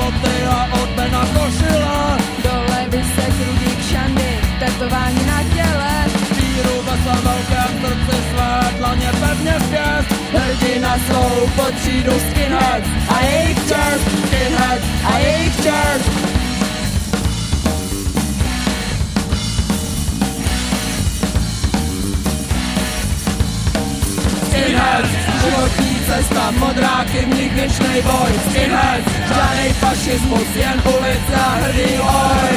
boty a odmena košile. Dole vysek rudý kšandy, tetování na těle. Víru ve svém velkém srdci své dlaně pevně zpět. Hrdina svou pod třídu skinheads a jejich čest, skinheads a jejich čest. Skinheads, životní cesta, modráky, v nich věčnej boj. Skinheads, žádnej fašismus, jen ulice a hrdý oj.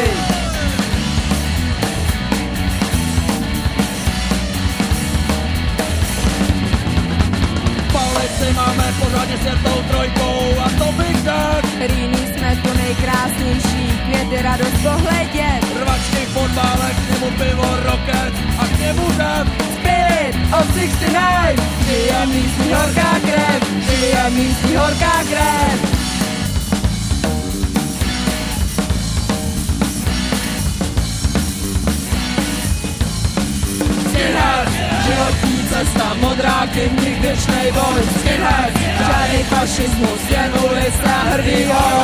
Palici máme pořádně světlou trojkou a to bych řekl. Rýný jsme tu nejkrásnější, květy radost pohledět. Rvačky, fotbálek, k němu pivo, roket a k němu rap. Of 69, žije místní horká krev, žije místní horká krev. Skinhead, životní cesta, v nich věčnej boj. Skinhead, žádný fašismus, jen ulice hrdý boj.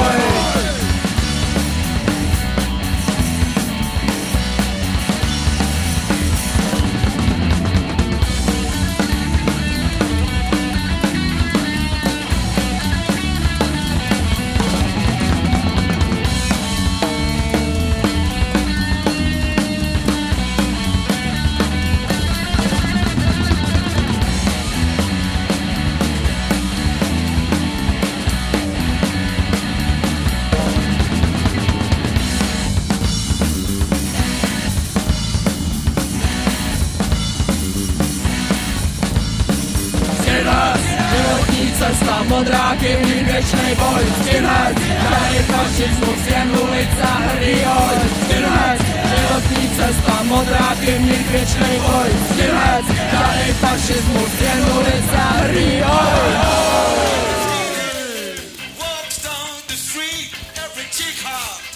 Skinhead Životní cesta, modráky, výdečnej boj Skinhead Tady fašismus, jen ulica, hrdý hoj Skinhead Životní cesta, modráky, výdečnej boj Skinhead Tady fašismus, jen ulica, hrdý hoj, hoj. Walks down the street, every chick hop.